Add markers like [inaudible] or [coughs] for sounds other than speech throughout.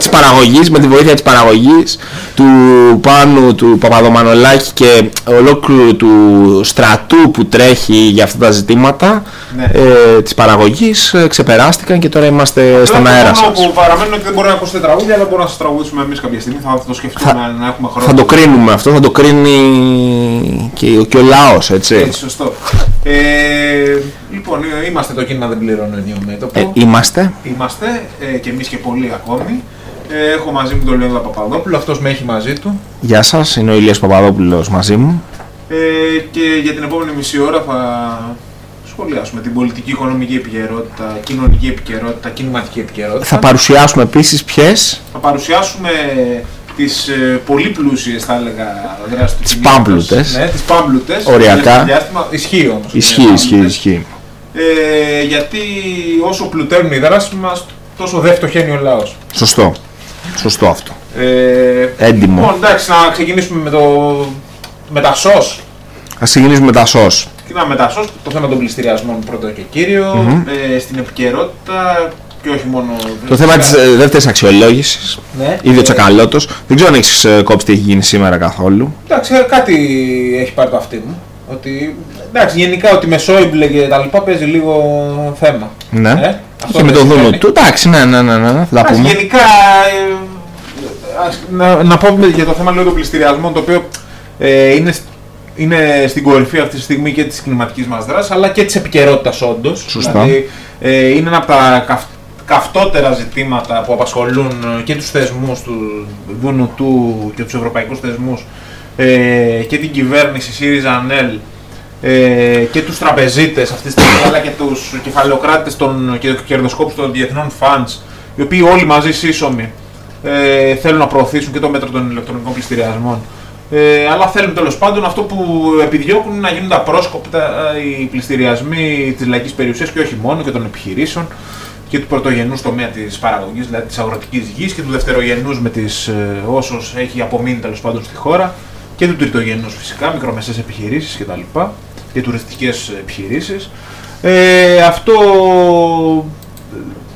της παραγωγής, με τη βοήθεια της παραγωγής του Πάνου, του Παπαδομανολάκη και ολόκληρου του στρατού που τρέχει για αυτά τα ζητήματα Ναι. ε, της παραγωγής ε, ξεπεράστηκαν και τώρα είμαστε στον Τώρα, αέρα το μόνο σας. που παραμένει είναι ότι δεν μπορεί να ακούσετε τραγούδια, αλλά μπορούμε να σας τραγουδήσουμε εμείς κάποια στιγμή. Θα το σκεφτούμε να έχουμε χρόνο. Θα το κρίνουμε αυτό, θα το κρίνει και, ο- και ο λαός, έτσι. Έτσι, σωστό. Ε, λοιπόν, ε, είμαστε το κίνημα δεν πληρώνω ενίο μέτωπο. Ε, είμαστε. Είμαστε ε, και εμείς και πολλοί ακόμη. Ε, έχω μαζί μου τον Λεόνιδα Παπαδόπουλο, αυτός με έχει μαζί του. Γεια σας, είναι ο Ηλίας Παπαδόπουλος μαζί μου. Ε, και για την επόμενη μισή ώρα θα σχολιάσουμε την πολιτική, οικονομική επικαιρότητα, κοινωνική επικαιρότητα, κινηματική επικαιρότητα. Θα παρουσιάσουμε επίσης ποιες, Θα παρουσιάσουμε τις ε, πολύ πλούσιες, θα έλεγα, δράσεις του Τις κινήματος. πάμπλουτες. Ναι, τις πάμπλουτες. Οριακά. Το τελευταίο διάστημα. Ισχύει όμως. ισχύει, είναι ισχύει, πάμπλουτες. ισχύει. Ε, γιατί όσο πλουταίνουν οι δράσεις μας, τόσο δεν φτωχαίνει ο λαός. Σωστό. Σωστό αυτό. Ε, Έντιμο. Λοιπόν, εντάξει, να ξεκινήσουμε με, το, με τα σως. Ας ξεκινήσουμε με τα σως. Ξεκινάμε με τα σως, το θέμα των πληστηριασμών πρώτο και κυριο Μμμ. ε, στην επικαιρότητα και όχι μόνο... Το θέμα της ε, δεύτερης αξιολόγησης, Ναι. ήδη ο Τσακαλώτος. Δεν ξέρω αν έχεις ε, κόψει τι έχει γίνει σήμερα καθόλου. Εντάξει, ε, κάτι έχει πάρει το αυτί μου. Ότι, εντάξει, γενικά ότι με Σόιμπλε και τα λοιπά παίζει λίγο θέμα. Ναι. Ε, αυτό και με δεν τον συμβαίνει. Δούνο του. Εντάξει, ναι, ναι, ναι, ναι, θα τα Εντάξει, πούμε. γενικά, ε, ας- να, να πω για το θέμα λίγο των πληστηριασμών, το οποίο ε, είναι, σ- είναι στην κορυφή αυτή τη στιγμή και της κινηματικής μας δράσης, αλλά και της επικαιρότητας όντως. Σωστά. Δηλαδή, ε, είναι ένα από τα καυτ, καυτότερα ζητήματα που απασχολούν ε, και τους θεσμούς του Δούνου του και τους ευρωπαϊκούς θεσμούς ε, και την κυβέρνηση ΣΥΡΙΖΑ ΑΝΕΛ ε, και τους τραπεζίτες αυτή τη στιγμή αλλά και τους κεφαλαιοκράτες των, και κερδοσκόπους των διεθνών funds οι οποίοι όλοι μαζί σύσσωμοι ε, θέλουν να προωθήσουν και το μέτρο των ηλεκτρονικών πληστηριασμών ε, αλλά θέλουν τέλος πάντων αυτό που επιδιώκουν είναι να γίνονται απρόσκοπτα ε, οι πληστηριασμοί της λαϊκής περιουσίας και όχι μόνο και των επιχειρήσεων και του πρωτογενούς τομέα της παραγωγής, δηλαδή της αγροτικής γης και του δευτερογενούς με τις ε, όσους έχει απομείνει τέλος πάντων στη χώρα και του τριτογενούς φυσικά, μικρομεσαίες επιχειρήσεις κτλ. και τουριστικές επιχειρήσεις. Ε, αυτό ε, έχει-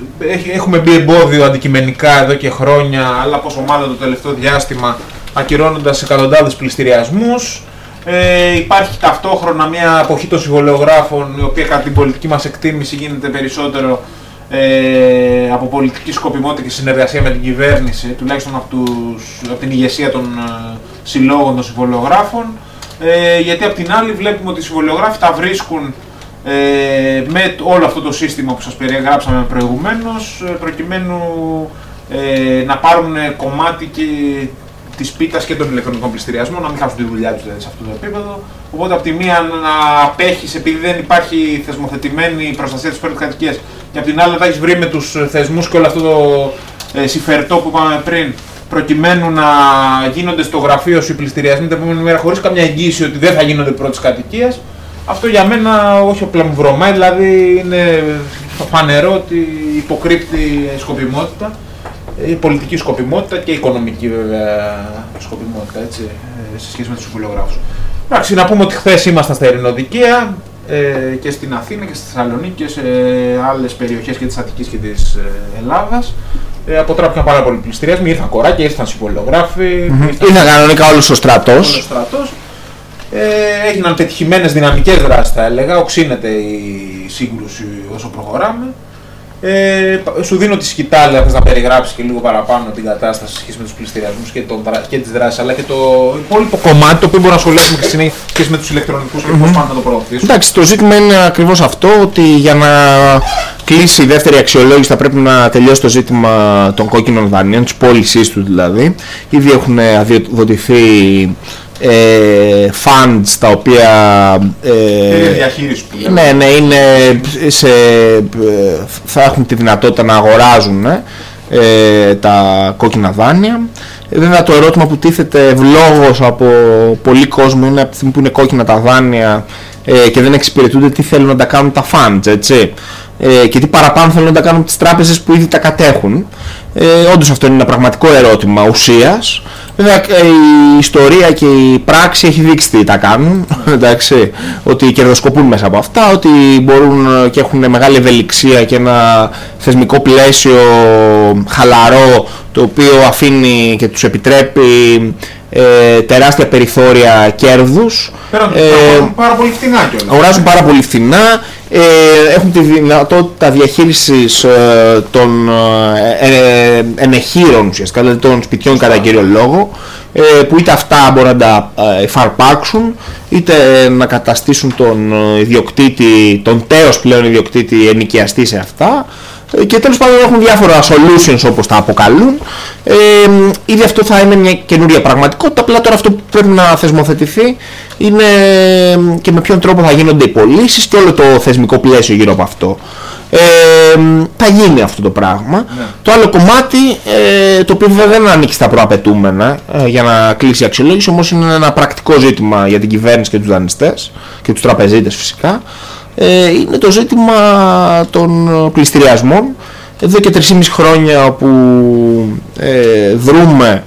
έχουμε μπει εμπόδιο αντικειμενικά εδώ και χρόνια, αλλά από ομάδα το τελευταίο διάστημα ακυρώνοντας εκατοντάδες πληστηριασμούς. Ε, υπάρχει ταυτόχρονα μια αποχή των συμβολιογράφων, η οποία κατά την πολιτική μας εκτίμηση γίνεται περισσότερο ε, από πολιτική σκοπιμότητα και συνεργασία με την κυβέρνηση, τουλάχιστον από, τους, από την ηγεσία των ε, συλλόγων των συμβολιογράφων. Ε, γιατί απ' την άλλη βλέπουμε ότι οι συμβολιογράφοι τα βρίσκουν ε, με όλο αυτό το σύστημα που σας περιεγράψαμε προηγουμένως ε, προκειμένου ε, να πάρουν κομμάτι και της πίτας και των ηλεκτρονικών πληστηριασμών, να μην χάσουν τη δουλειά τους δηλαδή, σε αυτό το επίπεδο. Οπότε από τη μία να απέχεις επειδή δεν υπάρχει θεσμοθετημένη προστασία της πρώτης κατοικίας και από την άλλη να τα έχεις βρει με τους θεσμούς και όλο αυτό το ε, συμφερτό που είπαμε πριν προκειμένου να γίνονται στο γραφείο σου οι πληστηριασμοί την επόμενη μέρα χωρίς καμιά εγγύηση ότι δεν θα γίνονται πρώτης κατοικίας αυτό για μένα όχι απλά μου βρωμάει, δηλαδή είναι φανερό ότι υποκρύπτει σκοπιμότητα, η πολιτική σκοπιμότητα και οικονομική βέβαια σκοπιμότητα έτσι, ε, σε σχέση με τους συμβουλιογράφους. Εντάξει, να πούμε ότι χθες ήμασταν στα Ειρηνοδικαία ε, και στην Αθήνα και στη Θεσσαλονίκη και σε άλλες περιοχές και της Αττικής και της ε, Ελλάδας. Ε, αποτράπηκαν πάρα πολλοί πληστηριασμοί, ήρθαν κοράκια, ήρθαν συμβολιογράφοι, ήρθαν Είναι κανονικά όλος ο όλος ο στρατός. στρατός. Ε, έγιναν πετυχημένες δυναμικές δράσεις θα έλεγα, οξύνεται η σύγκρουση όσο προχωράμε. Ε, σου δίνω τη σκητάλη αν θες να περιγράψεις και λίγο παραπάνω την κατάσταση σε σχέση με τους πληστηριασμούς και, τον, δρα- και τις δράσεις αλλά και το υπόλοιπο κομμάτι το οποίο μπορούμε να σχολιάσουμε και στη συνέχεια σε σχέση με τους ηλεκτρονικούς και πώς πάνε να το προωθήσουμε. Εντάξει, το ζήτημα είναι ακριβώς αυτό, ότι για να κλείσει η δεύτερη αξιολόγηση θα πρέπει να τελειώσει το ζήτημα των κόκκινων δανείων, της πώλησής του δηλαδή. Ήδη έχουν αδειοδοτηθεί ε, funds τα οποία... Είναι Ε, διαχείριση που λέμε. ναι, ναι, είναι σε, ε, θα έχουν τη δυνατότητα να αγοράζουν ε, τα κόκκινα δάνεια. Ε, Βέβαια το ερώτημα που τίθεται ευλόγως από πολλοί κόσμο είναι από τη στιγμή που είναι κόκκινα τα δάνεια ε, και δεν εξυπηρετούνται τι θέλουν να τα κάνουν τα funds, έτσι. Ε, και τι παραπάνω θέλουν να τα κάνουν τις τράπεζες που ήδη τα κατέχουν. Ε, όντως αυτό είναι ένα πραγματικό ερώτημα ουσίας. Βέβαια η ιστορία και η πράξη έχει δείξει τι τα κάνουν, [laughs] εντάξει, ότι κερδοσκοπούν μέσα από αυτά, ότι μπορούν και έχουν μεγάλη ευελιξία και ένα θεσμικό πλαίσιο χαλαρό το οποίο αφήνει και τους επιτρέπει ε, τεράστια περιθώρια κέρδους. Πέραν ε, πάρα πολύ φθηνά κιόλας. Αγοράζουν πάρα πολύ φθηνά, ε, έχουν τη δυνατότητα διαχείρισης ε, των ε, ε, ενεχείρων ουσιαστικά, δηλαδή των σπιτιών κατά κύριο λόγο, που είτε αυτά μπορούν να τα εφαρπάξουν, είτε να καταστήσουν τον ιδιοκτήτη, τον τέος πλέον ιδιοκτήτη ενοικιαστή σε αυτά, και τέλος πάντων έχουν διάφορα solutions όπως τα αποκαλούν. Ε, ήδη αυτό θα είναι μια καινούρια πραγματικότητα απλά τώρα αυτό που πρέπει να θεσμοθετηθεί είναι και με ποιον τρόπο θα γίνονται οι πωλήσεις και όλο το θεσμικό πλαίσιο γύρω από αυτό. Ε, θα γίνει αυτό το πράγμα. Ναι. το άλλο κομμάτι ε, το οποίο βέβαια δεν ανήκει στα προαπαιτούμενα ε, για να κλείσει η αξιολόγηση όμως είναι ένα πρακτικό ζήτημα για την κυβέρνηση και τους δανειστές και τους τραπεζίτες φυσικά ε, είναι το ζήτημα των πληστηριασμών. Εδώ και 3,5 χρόνια που ε, δρούμε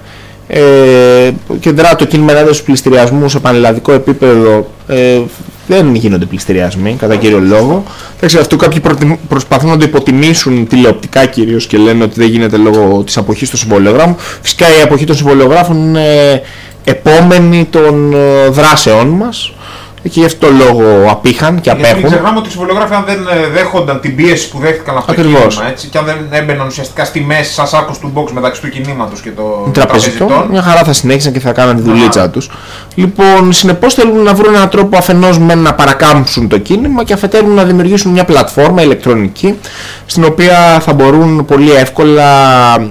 ε, και δρά το κίνημα ενάντια στους πληστηριασμούς σε πανελλαδικό επίπεδο ε, δεν γίνονται πληστηριασμοί κατά κύριο λόγο. Εντάξει, αυτό κάποιοι προσπαθούν να το υποτιμήσουν τηλεοπτικά κυρίως και λένε ότι δεν γίνεται λόγω της αποχής των συμβολιογράφων. Φυσικά η αποχή των συμβολιογράφων είναι επόμενη των ε, δράσεών μας και γι' αυτό το λόγο απήχαν και απέχουν. Γιατί ξεχνάμε ότι οι συμβολιογράφοι αν δεν ε, δέχονταν την πίεση που δέχτηκαν αυτό το κίνημα έτσι, και αν δεν έμπαιναν ουσιαστικά στη μέση σαν σάκο του box μεταξύ του κινήματος και των τραπεζιτών, μια χαρά θα συνέχισαν και θα κάναν τη δουλίτσα τους. Λοιπόν, συνεπώς θέλουν να βρουν έναν τρόπο αφενός με να παρακάμψουν το κίνημα και αφετέρου να δημιουργήσουν μια πλατφόρμα ηλεκτρονική στην οποία θα μπορούν πολύ εύκολα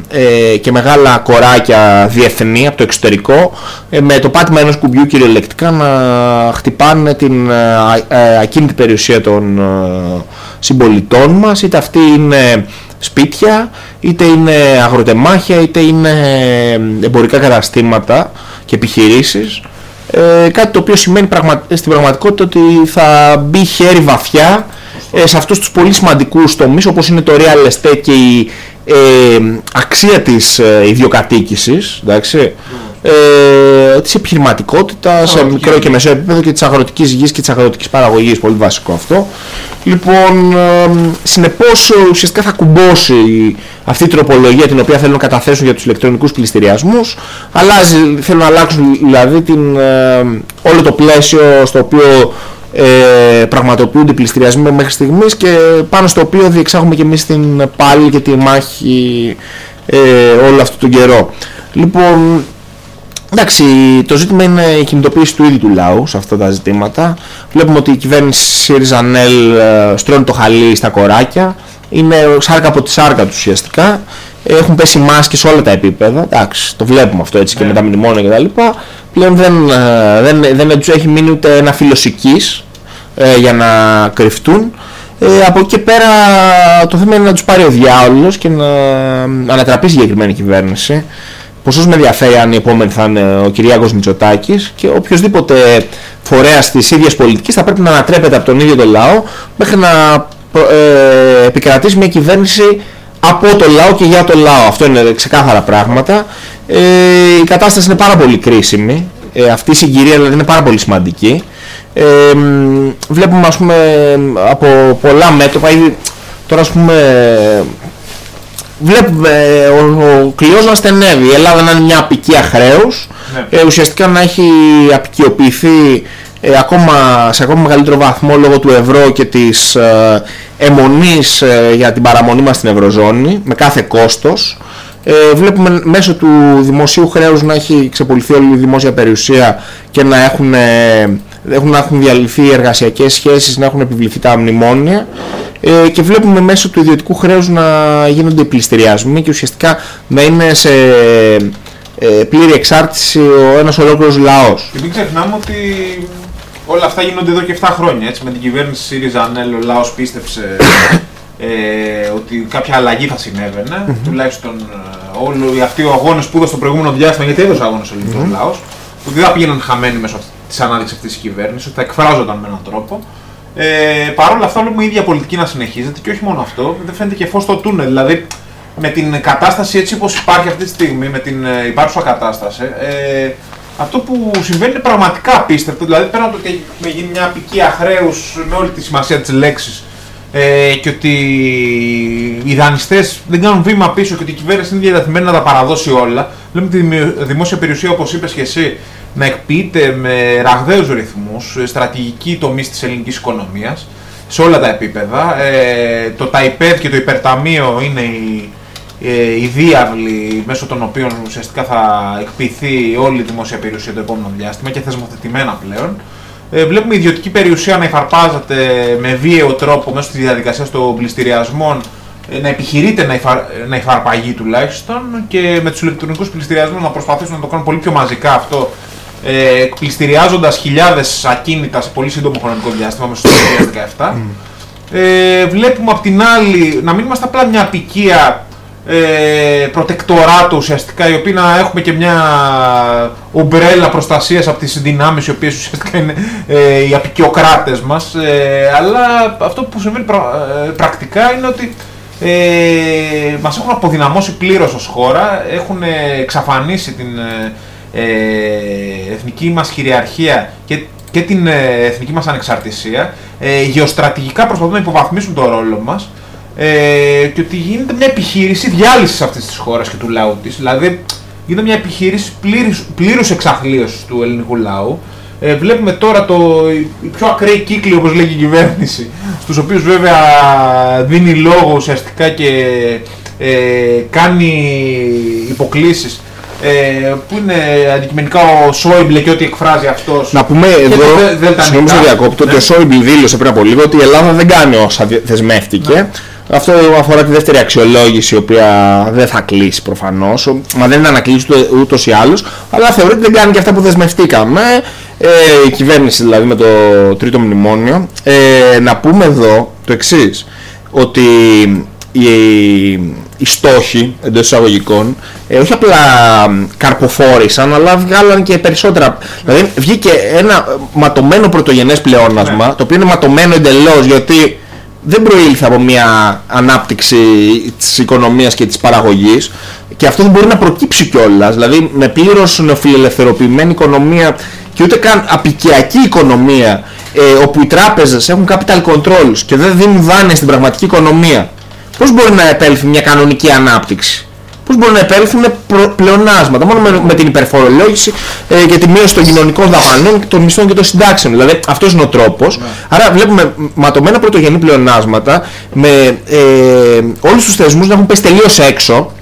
ε, και μεγάλα κοράκια διεθνή από το εξωτερικό ε, με το πάτημα ενός κουμπιού κυριολεκτικά να χτυπάνε την ε, ε, ακίνητη περιουσία των συμπολιτών μας είτε αυτή είναι σπίτια είτε είναι αγροτεμάχια είτε είναι εμπορικά καταστήματα και επιχειρήσεις. Κάτι το οποίο σημαίνει στην πραγματικότητα ότι θα μπει χέρι βαθιά ε, σε αυτούς τους πολύ σημαντικούς τομείς όπως είναι το real estate και η ε, αξία της ε, ιδιοκατοίκησης, εντάξει, ε, της επιχειρηματικότητας σε μικρό και μεσαίο επίπεδο και της αγροτικής γης και της αγροτικής παραγωγής, πολύ βασικό αυτό. Λοιπόν, ε, συνεπώς ουσιαστικά θα κουμπώσει αυτή η τροπολογία την οποία θέλουν να καταθέσουν για τους ηλεκτρονικούς πληστηριασμούς. Αλλάζει, θέλουν να αλλάξουν δηλαδή την, ε, όλο το πλαίσιο στο οποίο ε, πραγματοποιούνται πληστηριασμοί μέχρι στιγμής και πάνω στο οποίο διεξάγουμε και εμείς την πάλι και τη μάχη ε, όλο αυτό τον καιρό. Λοιπόν, εντάξει, το ζήτημα είναι η κινητοποίηση του ίδιου του λαού σε αυτά τα ζητήματα. Βλέπουμε ότι η κυβέρνηση ΣΥΡΙΖΑ ΝΕΛ ε, στρώνει το χαλί στα κοράκια. Είναι σάρκα από τη σάρκα τους ουσιαστικά. Έχουν πέσει μάσκες σε όλα τα επίπεδα. Εντάξει, το βλέπουμε αυτό έτσι και με τα μνημόνια κτλ. Πλέον δεν, ε, δεν, δεν, δεν τους έχει μείνει ούτε ένα φιλοσικής ε, για να κρυφτούν. Ε, από εκεί πέρα το θέμα είναι να τους πάρει ο διάολος και να ανατραπεί συγκεκριμένη κυβέρνηση. Ποσός με ενδιαφέρει αν η επόμενη θα είναι ο Κυριάκος Μητσοτάκης και οποιοδήποτε φορέας της ίδιας πολιτικής θα πρέπει να ανατρέπεται από τον ίδιο τον λαό μέχρι να ε, επικρατήσει μια κυβέρνηση από το λαό και για το λαό. Αυτό είναι ξεκάθαρα πράγματα. Ε, η κατάσταση είναι πάρα πολύ κρίσιμη. Ε, αυτή η συγκυρία δηλαδή είναι πάρα πολύ σημαντική. Ε, βλέπουμε ας πούμε από πολλά μέτωπα ήδη τώρα ας πούμε βλέπουμε ο, ο κλειός να στενεύει. Η Ελλάδα να είναι μια απικία χρέους. Ναι. ε, ουσιαστικά να έχει απικιοποιηθεί ε, ακόμα, σε ακόμα μεγαλύτερο βαθμό λόγω του ευρώ και της ε, αιμονής ε, για την παραμονή μας στην Ευρωζώνη με κάθε κόστος. Ε, βλέπουμε μέσω του δημοσίου χρέους να έχει ξεπολυθεί όλη η δημόσια περιουσία και να έχουν έχουν, να έχουν διαλυθεί οι εργασιακές σχέσεις, να έχουν επιβληθεί τα μνημόνια ε, και βλέπουμε μέσω του ιδιωτικού χρέους να γίνονται πληστηριασμοί και ουσιαστικά να είναι σε ε, πλήρη εξάρτηση ο ένας ολόκληρος λαός. Και μην ξεχνάμε ότι όλα αυτά γίνονται εδώ και 7 χρόνια. Έτσι, με την κυβέρνηση ΣΥΡΙΖΑ ΑΝΕΛ ο λαός πίστεψε ε, ότι κάποια αλλαγή θα συνέβαινε. Mm-hmm. Τουλάχιστον ε, όλοι αυτοί οι αγώνες που έδωσε στο προηγούμενο διάστημα, γιατί έδωσε αγώνες ο mm-hmm. λαός, ότι δεν θα πήγαιναν χαμένοι μέσω της ανάδειξη αυτής της κυβέρνησης, ότι θα εκφράζονταν με έναν τρόπο. Ε, Παρ' όλα αυτά, βλέπουμε η ίδια πολιτική να συνεχίζεται και όχι μόνο αυτό, δεν φαίνεται και φως στο τούνελ. Δηλαδή, με την κατάσταση έτσι όπως υπάρχει αυτή τη στιγμή, με την ε, υπάρχουσα κατάσταση, ε, αυτό που συμβαίνει είναι πραγματικά απίστευτο. Δηλαδή, πέραν το ότι με γίνει μια απικία χρέους με όλη τη σημασία της λέξης ε, και ότι οι δανειστές δεν κάνουν βήμα πίσω και ότι η κυβέρνηση είναι διαδεθειμένη να τα παραδώσει όλα. Λέμε τη δημόσια περιουσία, όπως είπες και εσύ, να εκποιείται με ραγδαίους ρυθμούς, στρατηγική τομή της ελληνικής οικονομίας, σε όλα τα επίπεδα. Ε, το ΤΑΙΠΕΔ και το υπερταμείο είναι οι, ε, οι διάβλοι μέσω των οποίων ουσιαστικά θα εκποιηθεί όλη η δημόσια περιουσία το επόμενο διάστημα και θεσμοθετημένα πλέον. Ε, βλέπουμε η ιδιωτική περιουσία να υφαρπάζεται με βίαιο τρόπο μέσω τη διαδικασία των πληστηριασμών, ε, να επιχειρείται να, υφαρ, να υφαρπαγεί τουλάχιστον και με τους ηλεκτρονικούς πληστηριασμούς να προσπαθήσουν να το κάνουν πολύ πιο μαζικά αυτό, ε, πληστηριάζοντα χιλιάδες ακίνητα σε πολύ σύντομο χρονικό διάστημα μέσα στο 2017. Ε, βλέπουμε απ' την άλλη να μην είμαστε απλά μια απικία ε, προτεκτοράτο ουσιαστικά, οι οποίοι να έχουμε και μια ομπρέλα προστασίας από τις δυνάμεις οι οποίες ουσιαστικά είναι ε, οι απεικιοκράτες μας. Ε, αλλά αυτό που συμβαίνει ε, πρακτικά είναι ότι ε, μας έχουν αποδυναμώσει πλήρως ως χώρα, έχουν εξαφανίσει την ε, εθνική μας κυριαρχία και, και την εθνική μας ανεξαρτησία, ε, γεωστρατηγικά προσπαθούν να υποβαθμίσουν το ρόλο μας ε, και ότι γίνεται μια επιχείρηση διάλυσης αυτής της χώρας και του λαού της. Δηλαδή γίνεται μια επιχείρηση πλήρους, εξαθλίωσης του ελληνικού λαού. Ε, βλέπουμε τώρα το, οι πιο ακραίοι κύκλοι όπως λέγει η κυβέρνηση, στους οποίους βέβαια δίνει λόγο ουσιαστικά και ε, κάνει υποκλήσεις ε, που είναι αντικειμενικά ο Σόιμπλε και ό,τι εκφράζει αυτός. Να πούμε εδώ, συγγνώμη σε διακόπτω, ότι ο Σόιμπλε δήλωσε πριν από λίγο ότι η Ελλάδα δεν κάνει όσα δεσμεύτηκε. Ναι. Αυτό αφορά τη δεύτερη αξιολόγηση, η οποία δεν θα κλείσει προφανώς. Μα δεν είναι να κλείσει ούτως ή άλλως, αλλά θεωρεί ότι δεν κάνει και αυτά που δεσμευτήκαμε. Ε, η κυβέρνηση δηλαδή με το τρίτο μνημόνιο. Ε, να πούμε εδώ το εξής, ότι οι, οι στόχοι εντός εισαγωγικών ε, όχι απλά καρποφόρησαν, αλλά βγάλαν και περισσότερα. Δηλαδή βγήκε ένα ματωμένο πρωτογενές πλεόνασμα, ναι. το οποίο είναι ματωμένο εντελώς γιατί δεν προήλθε από μια ανάπτυξη της οικονομίας και της παραγωγής και αυτό δεν μπορεί να προκύψει κιόλας. Δηλαδή με πλήρως νεοφιλελευθερωποιημένη οικονομία και ούτε καν απικιακή οικονομία ε, όπου οι τράπεζες έχουν capital controls και δεν δίνουν δάνεια στην πραγματική οικονομία πώς μπορεί να επέλθει μια κανονική ανάπτυξη; Πώς μπορούν να επέλθουν πλεονάσματα μόνο με, με την υπερφορολόγηση ε, και τη μείωση των κοινωνικών δαπανών, των μισθών και των συντάξεων. Δηλαδή αυτός είναι ο τρόπος. Ναι. Άρα βλέπουμε ματωμένα πρωτογενή πλεονάσματα με ε, όλους τους θεσμούς να έχουν πέσει τελείως έξω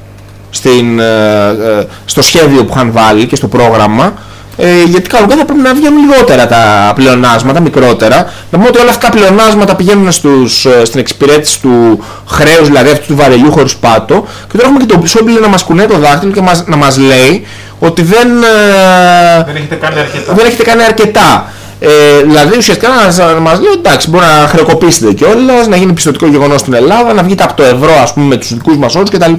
στην, ε, ε, στο σχέδιο που είχαν βάλει και στο πρόγραμμα ε, γιατί καλό θα πρέπει να βγαίνουν λιγότερα τα πλεονάσματα, μικρότερα. Να πούμε ότι όλα αυτά τα πλεονάσματα πηγαίνουν στους, ε, στην εξυπηρέτηση του χρέους, δηλαδή αυτού του βαρελιού χωρίς πάτο. Και τώρα έχουμε και τον Σόμπιλε να μας κουνάει το δάχτυλο και μας, να μας λέει ότι δεν, ε, δεν έχετε κάνει αρκετά. Δεν έχετε κάνει αρκετά. Ε, δηλαδή ουσιαστικά να, να μας λέει εντάξει μπορεί να χρεοκοπήσετε κιόλας, να γίνει πιστοτικό γεγονός στην Ελλάδα, να βγείτε από το ευρώ ας πούμε με τους δικούς μας όρους κτλ.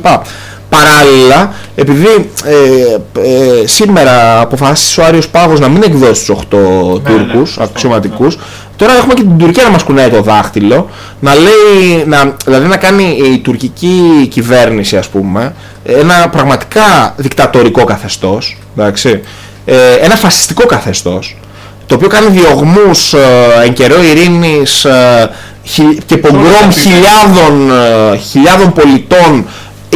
Παράλληλα, επειδή ε, ε, σήμερα αποφάσισε ο Άριος Πάγος να μην εκδώσει τους 8 ναι, Τούρκους ναι, αξιωματικούς, τώρα έχουμε και την Τουρκία να μας κουνάει το δάχτυλο, να λέει, να, δηλαδή να κάνει η τουρκική κυβέρνηση ας πούμε, ένα πραγματικά δικτατορικό καθεστώς, εντάξει, ε, ένα φασιστικό καθεστώς, το οποίο κάνει διωγμούς ε, εν καιρό ειρήνης ε, και πογκρόμ χιλιάδων, ε, χιλιάδων πολιτών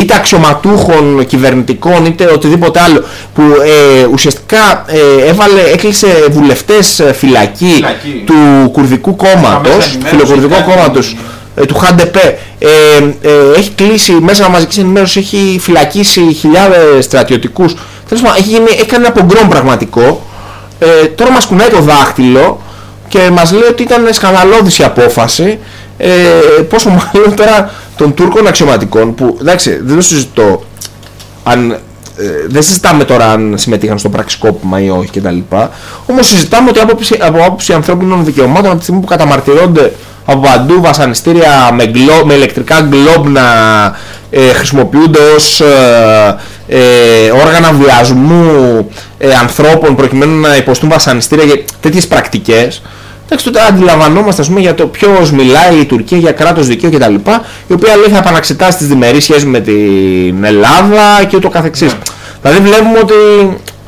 είτε αξιωματούχων κυβερνητικών είτε οτιδήποτε άλλο που ε, ουσιαστικά ε, έβαλε, έκλεισε βουλευτές ε, φυλακή, του κουρδικού κόμματος, του φιλοκουρδικού κόμματος ε, του ΧΑΝΤΕΠΕ έχει κλείσει μέσα μαζικής ενημέρωσης, έχει φυλακίσει χιλιάδες στρατιωτικούς. Τέλος πάντων έχει, έχει κάνει ένα πογκρόμ πραγματικό. Τώρα μας κουνάει το δάχτυλο και μας λέει ότι ήταν σκανδαλώδης η απόφαση ε, πόσο μάλλον τώρα των Τούρκων αξιωματικών που εντάξει δεν το συζητώ αν, ε, δεν συζητάμε τώρα αν συμμετείχαν στο πραξικόπημα ή όχι κτλ. Όμως συζητάμε ότι από άποψη, από άποψη ανθρώπινων δικαιωμάτων από τη στιγμή που καταμαρτυρώνται από παντού βασανιστήρια με, γκλο, με ηλεκτρικά γκλόμπ να ε, χρησιμοποιούνται ως ε, ε, όργανα βιασμού ε, ανθρώπων προκειμένου να υποστούν βασανιστήρια και τέτοιες πρακτικές Εντάξει, τότε αντιλαμβανόμαστε ας πούμε, για το ποιος μιλάει η Τουρκία για κράτος δικαίου κτλ. Η οποία λέει θα επαναξετάσει τις διμερείς σχέσεις με την Ελλάδα και ούτω καθεξής. Ναι. Δηλαδή βλέπουμε ότι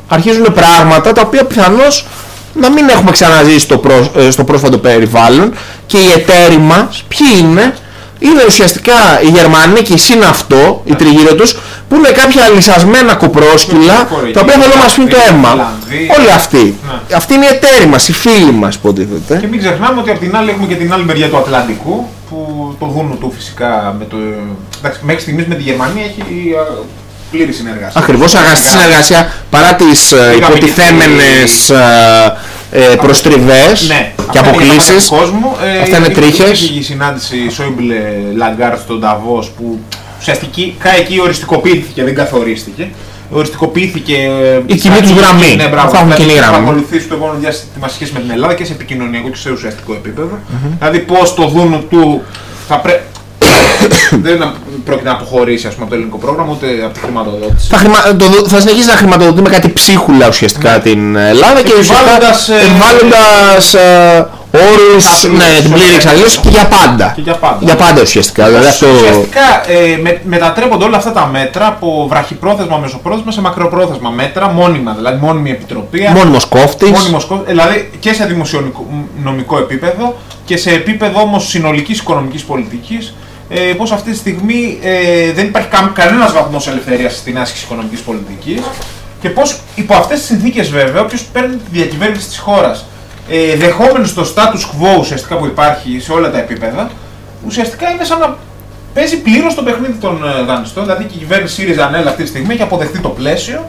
αρχίζουν πράγματα τα οποία πιθανώς να μην έχουμε ξαναζήσει στο, πρό, ε, στο πρόσφατο περιβάλλον και οι εταίροι μας ποιοι είναι είναι ουσιαστικά οι Γερμανοί και η συν αυτό, οι τριγύρω τους, που είναι κάποια λυσασμένα κοπρόσκυλα, τα οποία θέλουν να μας πίνουν το αίμα. Ιρλανδοί. Όλοι αυτοί. Ναι. Αυτοί είναι οι εταίροι μας, οι φίλοι μας, υποτίθεται. Και μην ξεχνάμε ότι από την άλλη έχουμε και την άλλη μεριά του Ατλαντικού που το δούνο του φυσικά με το. Εντάξει, μέχρι στιγμής με τη Γερμανία έχει α, πλήρη συνεργασία. Ακριβώς αγαστή συνεργασία παρά τις ε, Είδαμε και υποτιθέμενες ε, ε, προστριβές Ναι, και αυτά είναι για αποκλήσεις. τον κόσμο. Ε, Αυτά είναι είχε- τρίχες. είχε η συνάντηση Σόιμπλε Λαγκάρτ στον Ταβός που ουσιαστικά εκεί οριστικοποιήθηκε, δεν καθορίστηκε. Οριστικοποιήθηκε ε, Η κοινή τους γραμμή. Ναι, μπράβο. Θα έχουν δηλαδή, κοινή θα γραμμή. ακολουθήσει το επόμενο διάστημα σχέση με την Ελλάδα και σε επικοινωνιακό και σε ουσιαστικό επίπεδο. Δηλαδή πώς το δούνο του θα πρέπει. [coughs] δεν να- πρόκειται να αποχωρήσει ας πούμε, από το ελληνικό πρόγραμμα ούτε από τη χρηματοδότηση. Θα, χρημα... το- θα συνεχίσει να χρηματοδοτεί με κάτι ψίχουλα ουσιαστικά την Ελλάδα και ουσιαστικά Επιβάλλοντας, ε, επιβάλλοντας ε, όρους, Άσυλο, ναι, την πλήρη σωστά. εξαγγελίωση και για πάντα. Και για πάντα. Για πάντα ουσιαστικά. Δηλαδή αυτό... Ουσιαστικά ε, με, μετατρέπονται όλα αυτά τα μέτρα από βραχυπρόθεσμα, μεσοπρόθεσμα σε μακροπρόθεσμα μέτρα, μόνιμα, δηλαδή μόνιμη επιτροπή. Μόνιμος κόφτης. Μόνιμος κο- δηλαδή και σε δημοσιονομικό επίπεδο και σε επίπεδο όμως συνολικής οικονομικής πολιτικής ε, πως αυτή τη στιγμή ε, δεν υπάρχει κα, κανένας βαθμός ελευθερίας στην άσκηση οικονομικής πολιτικής και πως υπό αυτές τις συνθήκες βέβαια όποιος παίρνει τη διακυβέρνηση της χώρας ε, δεχόμενος το status quo ουσιαστικά που υπάρχει σε όλα τα επίπεδα ουσιαστικά είναι σαν να παίζει πλήρως το παιχνίδι των ε, δανειστών δηλαδή και η κυβέρνηση ΣΥΡΙΖΑ ΑΝΕΛ αυτή τη στιγμή έχει αποδεχτεί το πλαίσιο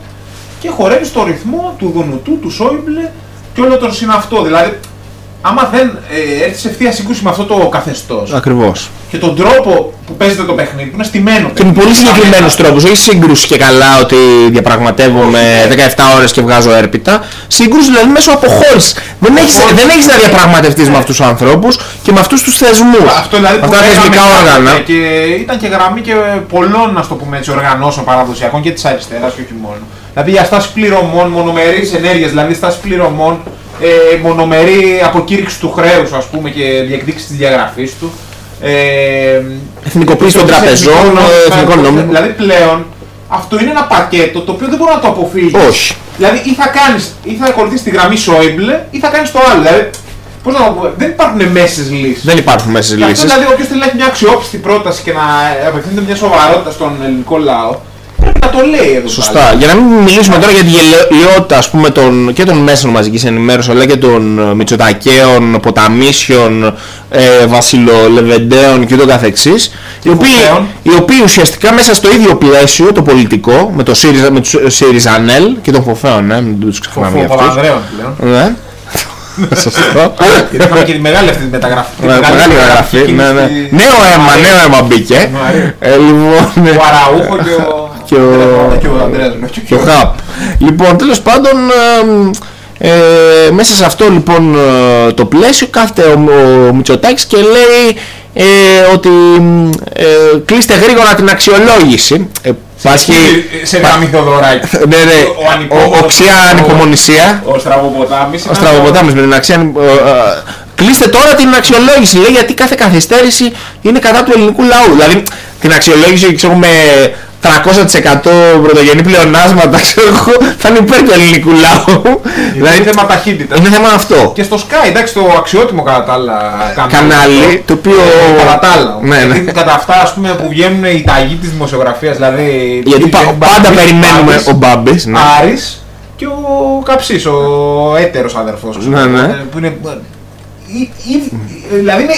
και χορεύει στο ρυθμό του Δουνουτού, του Σόιμπλε και όλο τον συναυτό. Δηλαδή, άμα δεν ε, έρθεις σε ευθείας σύγκρουση με αυτό το καθεστώς Ακριβώς. και τον τρόπο που παίζεται το παιχνίδι, που είναι στημένο. Και με πολύ συγκεκριμένους τρόπους, όχι σύγκρουση και καλά ότι διαπραγματεύομαι Όχι, ναι. 17 ώρες και βγάζω έρπιτα. Σύγκρουση δηλαδή μέσω αποχώρησης. Δεν έχεις, Αποχώρησης. δεν έχεις να διαπραγματευτείς με αυτούς τους ανθρώπους και με αυτούς τους θεσμούς. Αυτό δηλαδή που Αυτά τα λέγαμε θεσμικά κάποτε όργανα. Και ήταν και γραμμή και πολλών, να το πούμε έτσι, οργανώσεων παραδοσιακών και της αριστεράς και όχι μόνο. Δηλαδή για στάση πληρωμών, μονομερείς ενέργειες, δηλαδή στάση πληρωμών, ε, μονομερή αποκήρυξη του χρέους, ας πούμε, και διεκδίκηση της διαγραφής του. Ε, Εθνικοποίηση των και τραπεζών, εθνικών ε, εθνικών νόμων. νόμων. Δηλαδή πλέον αυτό είναι ένα πακέτο το οποίο δεν μπορεί να το αποφύγεις. Όχι. Δηλαδή ή θα κάνεις, ή θα ακολουθείς τη γραμμή Σόιμπλε ή θα κάνεις το άλλο. Δηλαδή, πώς να το πω, δεν υπάρχουν μέσες λύσεις. Δεν υπάρχουν μέσα Γι' αυτό λύσεις. δηλαδή όποιος θέλει να έχει μια αξιόπιστη πρόταση και να απευθύνεται μια σοβαρότητα στον ελληνικό λαό, πρέπει να το λέει εδώ Σωστά. πάλι. Για να μην μιλήσουμε τώρα για τη γελιότητα ας πούμε, των, και των μέσων μαζικής ενημέρωσης αλλά και των ε, Μητσοτακαίων, Ποταμίσιων, ε, Βασιλολεβεντέων και ούτω καθεξής οι οποίοι, Φοφέων. οι οποίοι ουσιαστικά μέσα στο ίδιο πλαίσιο το πολιτικό με το ΣΥΡΙΖΑ, με τους ΣΥΡΙΖΑΝΕΛ και των Φοφέων, ναι, μην τους ξεχνάμε Φοφό για αυτούς. Παπανδρέων πλέον. Ναι. [laughs] Σωστό. Γιατί είχαμε και τη μεγάλη αυτή τη μεταγραφή. τη Ναι, Μεγάλη γραφή. κίνηση Ναι, ναι. στη- Νέο αίμα, Μαρία. νέο αίμα μπήκε. Μαρία. Ε, λοιπόν, Ο Αραούχο και ο... Και ο- Και ο Ανδρέας. ναι, και ο Χαπ. Λοιπόν, τέλος πάντων, ε, ε, μέσα σε αυτό λοιπόν ε, το πλαίσιο κάθεται ο, ο Μητσοτάκης και λέει ε, ότι ε, κλείστε γρήγορα την αξιολόγηση. Ε, πάσχει, Σε γραμμή Θεοδωράκη. [laughs] ναι, ναι, Ο ανυπόμονος- ο, οξιά ο- ανυπομονησία. Ο Στραβοποτάμης. Ο Στραβοποτάμις με την αξία. ε, ε, Κλείστε τώρα την αξιολόγηση, λέει, γιατί κάθε καθυστέρηση είναι κατά του ελληνικού λαού. Δηλαδή, την αξιολόγηση, ξέρω με 300% πρωτογενή πλεονάσματα, ξέρω εγώ, θα είναι υπέρ του ελληνικού λαού. Δηλαδή δηλαδή, είναι θέμα ταχύτητας. είναι θέμα αυτό. Και στο Sky, εντάξει, το αξιότιμο κατά τα άλλα Κανάλι, το οποίο... Ε, Κατά τα άλλα. Ναι, ναι. Γιατί κατά αυτά ας πούμε, που βγαίνουν οι ταγοί της δημοσιογραφίας, δηλαδή... Γιατί πα- ο πάντα Μπάμπης, περιμένουμε Μπάμπης, ο Μπάμπης. Ναι. Άρης και ο Καψής, ο έτερος αδερφός. ας Ναι, πούμε, ναι. Που είναι... ή- ή- Δηλαδή είναι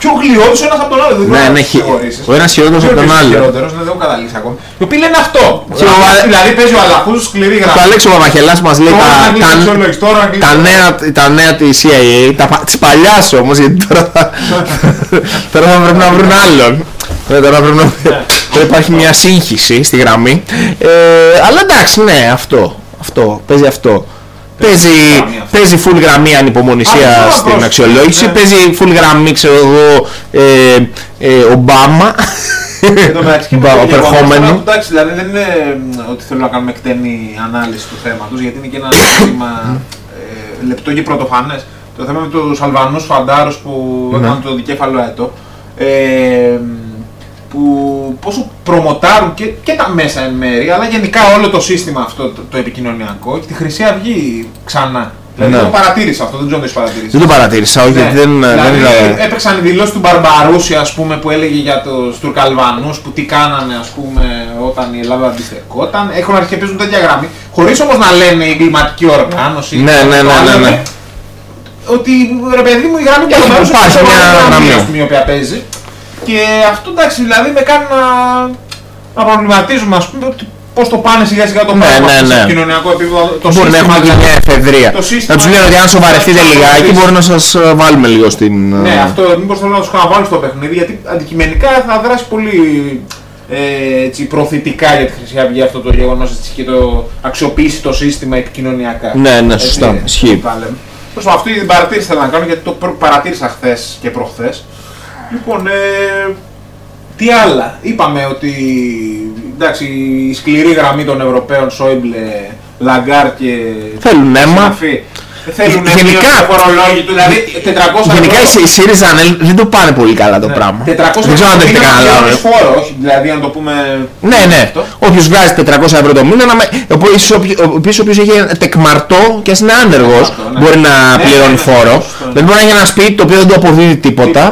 πιο γλυώδης ο ένας από τον άλλο. δεν Ναι, μπορείς να ναι, τους χει- θεωρήσεις. ο ένας χειρότερος από τον Ποιος είναι άλλο. χειρότερος, ναι, δεν έχω καταλήξει ακόμα. Οι οποίοι λένε αυτό. Και ο Α- Δηλαδή παίζει ο Αλαφούς σκληρή Το γραμμή. Αλέξο Παπαχελάς μας λέει Τώρα να τα, κλείσει τα, αξιολόγηση, τώρα να κλείσει τα, νέα, τα νέα της CIA, τα, πα- της παλιάς όμως, γιατί τώρα θα, [laughs] τώρα θα πρέπει να βρουν άλλον. Ε, Τώρα πρέπει να τώρα υπάρχει μια σύγχυση στη γραμμή. Ε, αλλά εντάξει, ναι, αυτό. Αυτό, παίζει αυτό. Παίζει, γραμμή αυτό. παίζει full γραμμή ανυπομονησία Αυτό στην απλώς, αξιολόγηση, ναι. παίζει full γραμμή, ξέρω εγώ, ε, ε, Ομπάμα. Εν τω μεταξύ [laughs] και με Μπα, το ο γεγονός περχόμενο. τώρα, Εντάξει, δηλαδή δεν είναι μ, ότι θέλω να κάνουμε εκτενή ανάλυση του θέματος, γιατί είναι και ένα [coughs] ζήτημα ε, λεπτό και πρωτοφανές. Το θέμα με τους Αλβανούς φαντάρους που Ναι. έκαναν το δικέφαλο έτο, ε, που πόσο προμοτάρουν και, και τα μέσα εν μέρη, αλλά γενικά όλο το σύστημα αυτό το, το επικοινωνιακό και τη Χρυσή Αυγή ξανά. Δηλαδή Ναι. το παρατήρησα αυτό, δεν ξέρω αν το έχεις παρατηρήσει. Δεν το παρατήρησα, όχι, Ναι. γιατί δεν, δεν δηλαδή, είδα. έπαιξαν οι δηλώσεις του Μπαρμπαρούση ας πούμε, που έλεγε για τους Τουρκαλβανούς που τι κάνανε ας πούμε, όταν η Ελλάδα αντιστεκόταν. Έχουν αρχίσει και παίζουν τέτοια γραμμή. Χωρίς όμως να λένε η εγκληματική οργάνωση. Ναι, το ναι, ναι, άλλο, ναι, ναι. Ότι ρε παιδί μου η γραμμή του Έχει Μπαρμπαρούση υπάρχει είναι μια μια γραμμή. γραμμή ας πούμε, η οποία παίζει. Και αυτό εντάξει δηλαδή με κάνει να, να προβληματίζουμε ας πούμε ότι πώς το πάνε σιγά σιγά το Ναι, πράγμα ναι, αυτό ναι. σε κοινωνιακό επίπεδο. Το Μπορεί να σύστημα, έχουμε και δηλαδή. μια εφεδρεία. το σύστημα- Να τους λένε ότι αν σοβαρευτείτε το λιγάκι, σύστημα- μπορεί να σας βάλουμε λίγο στην. Ναι, ε, αυτό μήπως θέλω να τους ξαναβάλω στο παιχνίδι γιατί αντικειμενικά θα δράσει πολύ ε, έτσι, προθετικά για τη Χρυσή Αυγή αυτό το γεγονός και το αξιοποιήσει το σύστημα επικοινωνιακά. Ναι, ναι, Έτσι, σωστά. Ισχύει. τα λέμε. Προς αυτή την παρατήρηση θέλω να κάνω γιατί το προ- παρατήρησα χθες και προχθές. Λοιπόν, ε, τι άλλα; Είπαμε ότι εντάξει, η σκληρή γραμμή των Ευρωπαίων Σόιμπλε, Λαγκάρ και Θέλουν αίμα. συναφή, Θέλουν Γενικά- γενικά φορολόγητο, δηλαδή 400 Γενικά ευρώ. η ΣΥΡΙΖΑ ανέλ- δεν το πάνε πολύ καλά το Ναι. πράγμα. 400 Δεν ξέρω αν το έχετε ευρώ καταλάβει. πληρώνεις φόρο, όχι δηλαδή να το πούμε. Ναι, ναι. αυτό. Όποιος βγάζει 400 ευρώ το μήνα, να με... ο οποίο έχει ένα τεκμαρτό και ας είναι άνεργος, Τεκμαρτό, ναι. μπορεί να Ναι, πληρώνει ναι, ναι, φόρο. σωστό, ναι. Δεν μπορεί να έχει ένα σπίτι το οποίο δεν του αποδίδει τίποτα.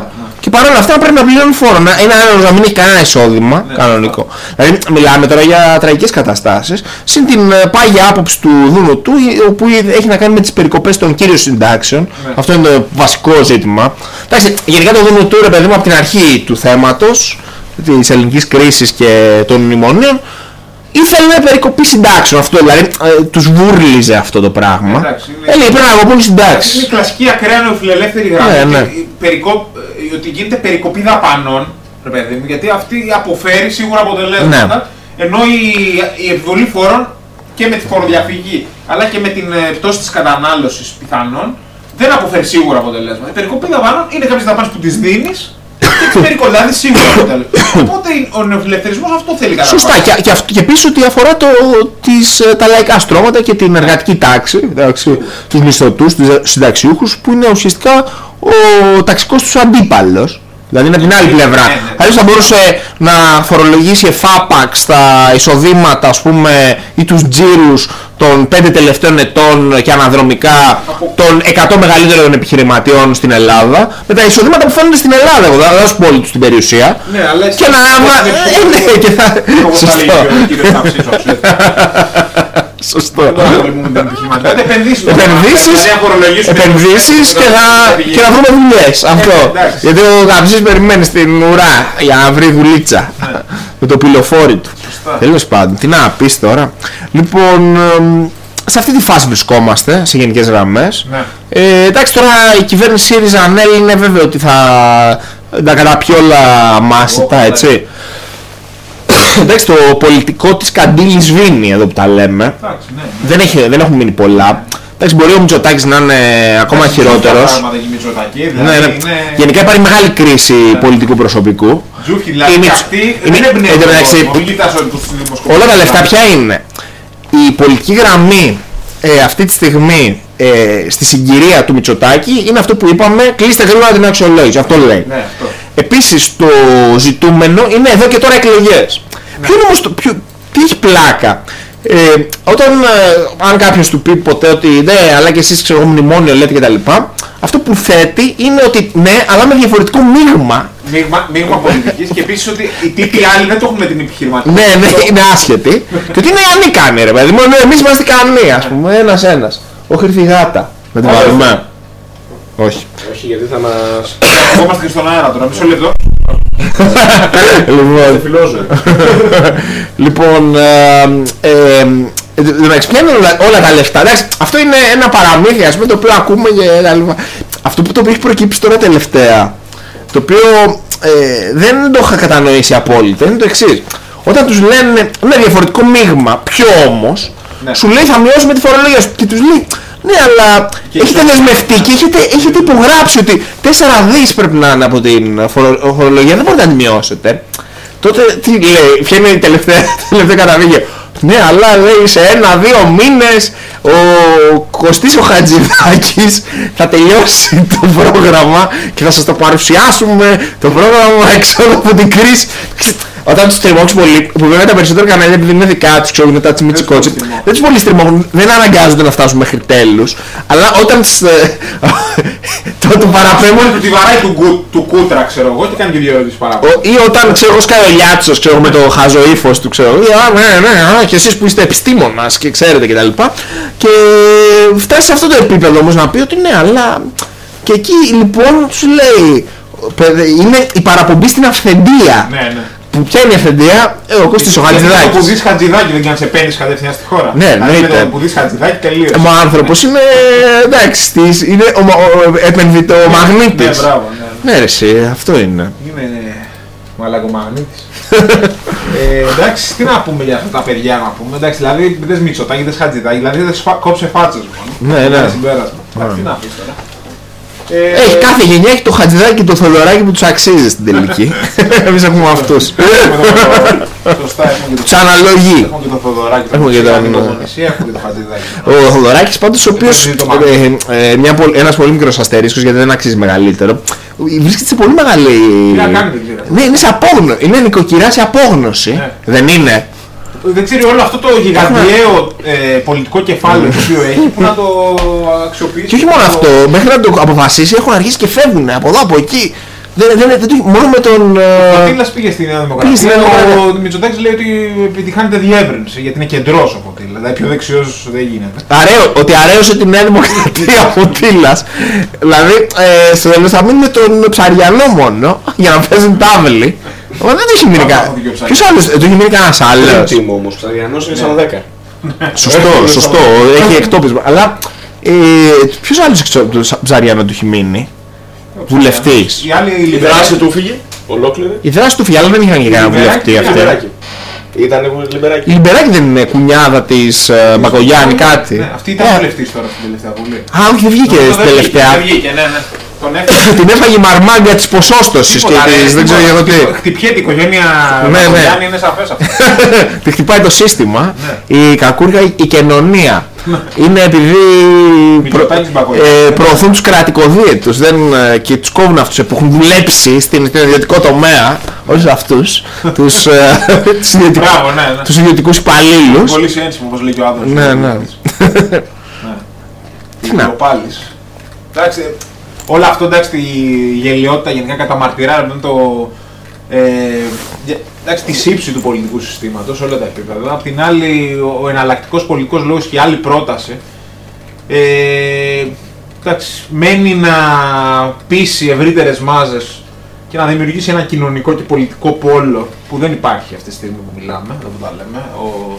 Τίποτα, ναι. Και παρόλα αυτά πρέπει να πληρώνει φόρο. Να είναι άνεργο να μην έχει κανένα εισόδημα Ναι, κανονικό. Δηλαδή μιλάμε τώρα για τραγικές καταστάσεις. Συν την ε, πάγια άποψη του Δούνου του, η- όπου έχει να κάνει με τις περικοπές των κύριων συντάξεων. Ναι. Αυτό είναι το βασικό ζήτημα. Εντάξει, γενικά το Δούνου του, ρε παιδί μου, από την αρχή του θέματος της ελληνικής κρίσης και των μνημονίων ήθελε περικοπή συντάξεων. Αυτό δηλαδή ε, τους βούρλιζε αυτό το πράγμα. Εντάξει, είναι- Έλεγε πρέπει να κοπούν Είναι η συντάξεις. κλασική ακραία νεοφιλελεύθερη γραμμή. Ναι, ναι. ότι η περικο- ε, Ότι γίνεται περικοπή δαπανών, ρε παιδί μου, γιατί αυτή αποφέρει σίγουρα αποτελέσματα. Ναι. Ενώ η, η επιβολή φόρων και με τη φοροδιαφυγή αλλά και με την ε, πτώση της κατανάλωσης πιθανόν δεν αποφέρει σίγουρα αποτελέσματα. Η περικοπή δαπανών είναι κάποιες δαπάνες που τις δίνεις και τις περικολλάδεις σίγουρα αποτέλεσμα. Οπότε ο νεοφιλελευθερισμός αυτό θέλει κατά Σωστά. βάση. Και, και, αυτό- και επίσης ότι αφορά το, τις, ε, τα λαϊκά στρώματα και την εργατική τάξη, εντάξει, τους μισθωτούς, τους συνταξιούχους, που είναι ουσιαστικά ο ταξικός τους αντίπαλος. Δηλαδή είναι από την άλλη πλευρά. Ναι, ναι. Αλλιώς θα μπορούσε να φορολογήσει εφάπαξ στα εισοδήματα ας πούμε ή τους τζίρους των πέντε τελευταίων ετών και αναδρομικά των 100 μεγαλύτερων επιχειρηματιών στην Ελλάδα με τα εισοδήματα που φαίνονται στην Ελλάδα, εγώ δεν θα σου πω όλη τους την περιουσία. Ναι, αλλά Και να... μα- ε, ναι, και θα... Όπως θα λέει Σωστό. και ο κύριος Ταψίτσος, έτσι. Σωστό. Δεν το ασχολούμαι με την επιχειρηματικότητα. Επενδύσεις. Επενδύσεις, Δηλαδή, να φορολογήσουμε επενδύσεις και να, και να βρούμε δουλειές. Αυτό. εντάξει. Γιατί ο Γαμψής περιμένει στην ουρά για να βρει δουλίτσα. Με το πυλοφόρι του. Σωστά. Τέλος πάντων, τι να πεις τώρα. Λοιπόν, εμ, σε αυτή τη φάση βρισκόμαστε, σε γενικές γραμμές. Ναι. Ε, εντάξει, τώρα η κυβέρνηση ΣΥΡΙΖΑ Ανέλ είναι βέβαιο ότι θα τα καταπιεί όλα μάσιτα, Ω, έτσι. εντάξει, το πολιτικό της καντήλης σβήνει εδώ που τα λέμε. Εντάξει, ναι. Δεν, έχει, δεν έχουν μείνει πολλά. Εντάξει, μπορεί ο Μητσοτάκης να είναι ακόμα Εντάξει, χειρότερος. πράγματα και Μητσοτάκη, Ναι, δηλαδή ναι. είναι- Γενικά υπάρχει μεγάλη κρίση πολιτικού προσωπικού. Τζούχι, δηλαδή Η και Μητσο- αυτοί η δεν Μη- εμπνέουν εν τω τον μεταξύ, κόσμο. Μην κοιτάς όλους τους δημοσκοπήσεις. Όλα τα λεφτά ποια είναι; Η πολιτική γραμμή ε, αυτή τη στιγμή ε, στη συγκυρία του Μητσοτάκη είναι αυτό που είπαμε, κλείστε γρήγορα την αξιολόγηση. Αυτό λέει. Ναι, αυτό. Επίσης το ζητούμενο είναι εδώ και τώρα εκλογές. Ποιο είναι όμως το, ποιο, τι έχει πλάκα; Ε, όταν, ε, αν κάποιος του πει ποτέ ότι ναι, αλλά και εσείς ξέρω εγώ μνημόνιο λέτε κτλ. Αυτό που θέτει είναι ότι ναι, αλλά με διαφορετικό μείγμα. Μείγμα, μείγμα πολιτικής και επίσης ότι οι τύποι άλλοι δεν το έχουν με την επιχειρηματικότητα. Ναι, ναι, είναι άσχετη. και ότι είναι ανίκανοι ρε παιδί μου. Ναι, εμείς είμαστε ικανοί ας πούμε, ένας ένας. Όχι ήρθε η γάτα. Να την Όχι. βάλουμε. Όχι. Όχι, γιατί θα μας... [coughs] Εγώ είμαστε και στον αέρα τώρα, μισό λεπτό. Λοιπόν, Φιλόζω. Λοιπόν, ε, ε, ε, εντάξει, ποια είναι όλα, όλα τα λεφτά; Εντάξει, αυτό είναι ένα παραμύθι, ας πούμε, το οποίο ακούμε και τα λοιπά. Αυτό που το οποίο έχει προκύψει τώρα τελευταία, το οποίο ε, δεν το είχα κατανοήσει απόλυτα, είναι το εξής. Όταν τους λένε ένα διαφορετικό μείγμα, ποιο όμως, Ναι. σου λέει θα μειώσουμε τη φορολογία σου και τους λέει ναι, αλλά Και έχετε ίσως- δεσμευτεί και έχετε, έχετε υπογράψει ότι 4 δις πρέπει να είναι από την φορο- φορολογία, δεν μπορείτε να τη μειώσετε. Τότε τι λέει, ποια είναι η τελευταία, [laughs] τελευταία καταδίκη. Ναι, αλλά λέει σε ένα-δύο μήνες ο Κωστής ο Χατζηδάκης θα τελειώσει [laughs] το πρόγραμμα και θα σας το παρουσιάσουμε το πρόγραμμα [laughs] έξω από την κρίση. Όταν τους τριμώξουν πολύ, που βέβαια τα περισσότερα κανάλια επειδή είναι δικά τους, ξέρω μετά τις Μιτσικότσι, δεν τους πολύ στριμώχνουν, δεν αναγκάζονται να φτάσουν μέχρι τέλους, αλλά όταν τις, ε, [laughs] το, το παραπέμπουν... Του τη βαράει του, κου- του κούτρα, ξέρω εγώ, και κάνει και δύο ερωτήσεις παραπάνω. Ο- ή όταν ξέρω εγώ σκάει ο Λιάτσος ξέρω με το χάζο ύφος του ξέρω εγώ, «Α, ναι ναι α, και εσείς που είστε επιστήμονας και ξέρετε και τα λοιπά και φτάσει σε αυτό το επίπεδο όμως να πει ότι ναι αλλά και εκεί λοιπόν τους λέει «Παιδε, είναι η παραπομπή στην αυθεντία Ναι, ναι. Που ποια είναι η αυθεντία ε, ο Κώστης ο Γιατί Το Χατζηδάκης πουδής Χατζηδάκη δεν κάνει σε παίρνεις κατευθείαν στη χώρα. Ναι, Δηλαδή, εννοείται. Το πουδής Χατζηδάκη τελείωσε. Ε, Μα ο άνθρωπος είναι εντάξει στις- είναι ο, μα- ο, ο επενδυτομαγνήτης Ναι, μπράβο, ναι. ναι ρε εσύ, αυτό είναι Είναι μαλακομαγνήτης. ε, εντάξει, τι να πούμε για αυτά τα παιδιά να πούμε. Εντάξει, δηλαδή δες Μητσοτάκη, δες Χατζηδάκη, δηλαδή δες φα- κόψε φάτσες μόνο. Ναι, ναι. Ένα συμπέρασμα. Εντάξει, Τι να πεις τώρα. Ε, Έχει κάθε γενιά έχει το χατζηδάκι και το θολωράκι που τους αξίζει στην τελική. [laughs] Εμείς έχουμε αυτούς. έχουμε το Θοδωράκη. Σωστά, έχουμε και το Τους αναλογεί. Έχουμε και το Θοδωράκη. Έχουμε και τον- Έχουμε και το Χατζηδάκη. Ο Θοδωράκης πάντως ο οποίος είναι το μάτι. ε, ε, μια, πολ- ένας πολύ μικρός αστερίσκος γιατί δεν αξίζει μεγαλύτερο βρίσκεται σε πολύ μεγάλη... Τι να κάνει, δεν ξέρω. Ναι, είναι σε απόγνωση. Είναι νοικοκυρά σε απόγνωση. Ναι. Δεν είναι. Δεν ξέρει όλο αυτό το γιγαντιαίο ε, πολιτικό κεφάλαιο το οποίο έχει που να το αξιοποιήσει. Και όχι μόνο το- αυτό, μέχρι να το αποφασίσει έχουν αρχίσει και φεύγουν από εδώ, από εκεί. Δεν, δεν, δεν, το- μόνο με τον... Ο ε, Τίλας πήγε στη Νέα Πήγε Δημοκρατία. στη Νέα Δημοκρατία. Ο Μητσοτάκης λέει ότι επιτυχάνεται διεύρυνση γιατί είναι κεντρός ο Τίλας. Δηλαδή πιο δεξιός δεν γίνεται. Αραίο, ότι αρέωσε τη Νέα Δημοκρατία ο Τίλας. Δηλαδή, ε, στο τέλος θα μείνει με τον Ψαριανό μόνο για να παίζουν τάβλη. Μα δεν του έχει μείνει Πάμε κανένα. από δυο Ποιος άλλος, ε, του έχει μείνει κανένας Άλλος άλλος. team όμως, Ψαριανός είναι σαν 10. Σωστό, Έχει σωστό, έχει εκτόπισμα. Αλλά ε, ποιος άλλος εξω- του Ψαριανό του έχει μείνει; Βουλευτής. Οι άλλοι Η λιμπεράλοι- δράση του φύγε, ολόκληρη. Η δράση του Φιάλα δεν είχαν και κανένα Λιμπεράκι, βουλευτή αυτή. Λιμπεράκι. Ήταν λιμπεράκι. Η Λιμπεράκη δεν είναι κουνιάδα της ε, Μπακογιάννη κάτι. Ναι, αυτή ήταν Ε, βουλευτής τώρα στην τελευταία βουλή. Α, όχι δεν βγήκε Νομίζω στην δεν βγήκε, τελευταία. Δεν βγήκε, ναι, ναι. Τον έφυγε. [laughs] Την έφαγε η μαρμάγκα της ποσόστοσης και Τίποτα, ρε, της δεν ξέρω τίποτα. εγώ τι. Χτυπιέται η οικογένεια Ναι, ναι. Μπακογιάννη, είναι σαφές αυτό. [laughs] Τη χτυπάει το σύστημα. Ναι. Η κακούργα, η κοινωνία. Είναι επειδή προ, Μητσοτάκης Μπακογιάννη. ε, προωθούν τους κρατικοδίαιτους δεν, ε, και τους κόβουν αυτούς ε, που έχουν δουλέψει στην, στην ιδιωτικό τομέα, όχι αυτούς, [laughs] τους, ε, τους, ιδιωτικούς, Μπράβο, ναι, ναι. τους ιδιωτικούς υπαλλήλους. Πολύ σένσιμο όπως λέει και ο άνθρωπος. Ναι, ναι. Τι να. να. πάλις. Εντάξει, όλο αυτό εντάξει τη γελιότητα γενικά καταμαρτυρά με το... Ε, γε- εντάξει, της σύψη του πολιτικού συστήματος, όλα τα επίπεδα. Απ' την άλλη, ο, ο εναλλακτικός πολιτικός λόγος και η άλλη πρόταση ε, εντάξει, μένει να πείσει ευρύτερες μάζες και να δημιουργήσει ένα κοινωνικό και πολιτικό πόλο που δεν υπάρχει αυτή τη στιγμή που μιλάμε, εδώ που τα λέμε. Ο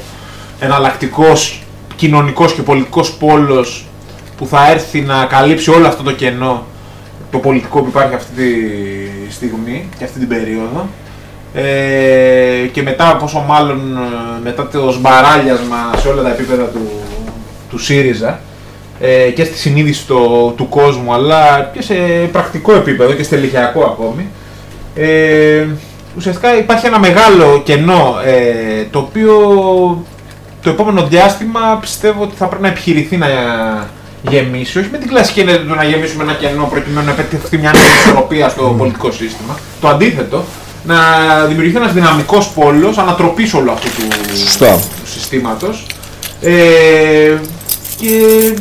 εναλλακτικός κοινωνικός και πολιτικός πόλος που θα έρθει να καλύψει όλο αυτό το κενό το πολιτικό που υπάρχει αυτή τη στιγμή και αυτή την περίοδο. Ε, και μετά πόσο μάλλον ε, μετά το σμπαράλιασμα σε όλα τα επίπεδα του, του ΣΥΡΙΖΑ ε, και στη συνείδηση το, του κόσμου αλλά και σε πρακτικό επίπεδο και στελεχειακό ακόμη ε, ουσιαστικά υπάρχει ένα μεγάλο κενό ε, το οποίο το επόμενο διάστημα πιστεύω ότι θα πρέπει να επιχειρηθεί να γεμίσει, όχι με την κλασική έννοια του να γεμίσουμε ένα κενό προκειμένου να επιτευχθεί μια νέα ισορροπία στο πολιτικό σύστημα. Το αντίθετο, να δημιουργηθεί ένας δυναμικός πόλος ανατροπής όλου αυτού του, Σωστά. του συστήματος. Ε, και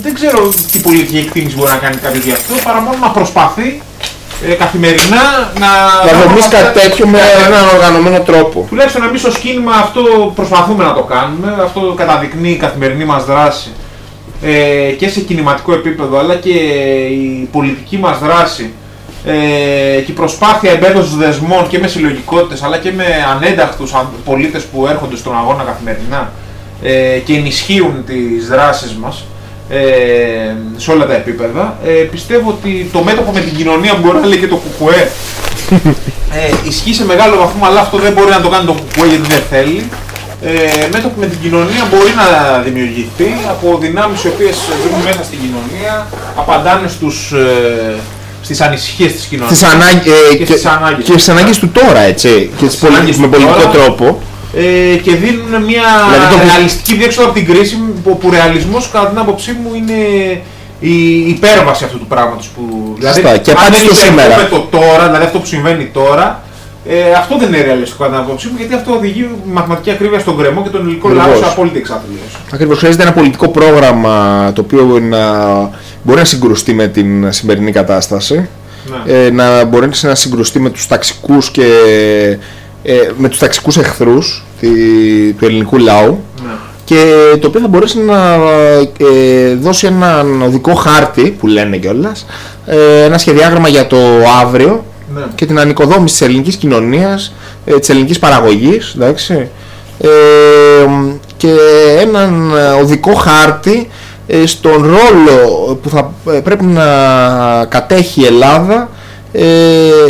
δεν ξέρω τι πολιτική εκτίμηση μπορεί να κάνει κάποιος γι' αυτό, παρά μόνο να προσπαθεί ε, καθημερινά να... Να δομήσει κάτι τέτοιο με έναν οργανωμένο τρόπο. Τουλάχιστον εμείς ως κίνημα αυτό προσπαθούμε να το κάνουμε, αυτό καταδεικνύει η καθημερινή μας δράση ε, και σε κινηματικό επίπεδο αλλά και η πολιτική μας δράση ε, και η προσπάθεια εμπέδωσης δεσμών και με συλλογικότητες αλλά και με ανένταχτους αν- πολίτες που έρχονται στον αγώνα καθημερινά ε, και ενισχύουν τις δράσεις μας ε, σε όλα τα επίπεδα. Ε, πιστεύω ότι το μέτωπο με την κοινωνία μπορεί να λέει και το κουκουέ [laughs] ε, ισχύει σε μεγάλο βαθμό, αλλά αυτό δεν μπορεί να το κάνει το κουκουέ γιατί δεν θέλει. Ε, μέτωπο με την κοινωνία μπορεί να δημιουργηθεί από δυνάμεις οι οποίες ζουν μέσα στην κοινωνία, απαντάνε στους, ε, στις ανησυχίες της κοινωνίας Στις ανάγκες, ε, και και, στις ανάγκες. και στις ανάγκες του τώρα, έτσι. Και τις πολι- ανάγκες με του πολιτικό τώρα. τρόπο. ε, και δίνουν μια Δηλαδή το- ρεαλιστική διέξοδο από την κρίση που, που ρεαλισμός κατά την άποψή μου είναι η υπέρβαση αυτού του πράγματος που δηλαδή Σωστά. Και αν απάντηση δεν στο σήμερα. υπερβούμε το τώρα, δηλαδή αυτό που συμβαίνει τώρα ε, αυτό δεν είναι ρεαλιστικό κατά την άποψή μου γιατί αυτό οδηγεί με μαθηματική ακρίβεια στον κρεμό και τον ελληνικό λαό σε Ακριβώς. απόλυτη εξαθλίωση. Ακριβώς χρειάζεται ένα πολιτικό πρόγραμμα το οποίο να μπορεί να συγκρουστεί με την σημερινή κατάσταση. Ναι. ε, να μπορεί να συγκρουστεί με τους ταξικούς και ε, με τους ταξικούς εχθρούς τη- του ελληνικού λαού Ναι. και το οποίο θα μπορέσει να ε, δώσει έναν οδικό χάρτη που λένε κιόλας ε, ένα σχεδιάγραμμα για το αύριο Ναι. και την ανοικοδόμηση της ελληνικής κοινωνίας ε, της ελληνικής παραγωγής εντάξει, ε, και έναν οδικό χάρτη ε, στον ρόλο που θα ε, πρέπει να κατέχει η Ελλάδα ε,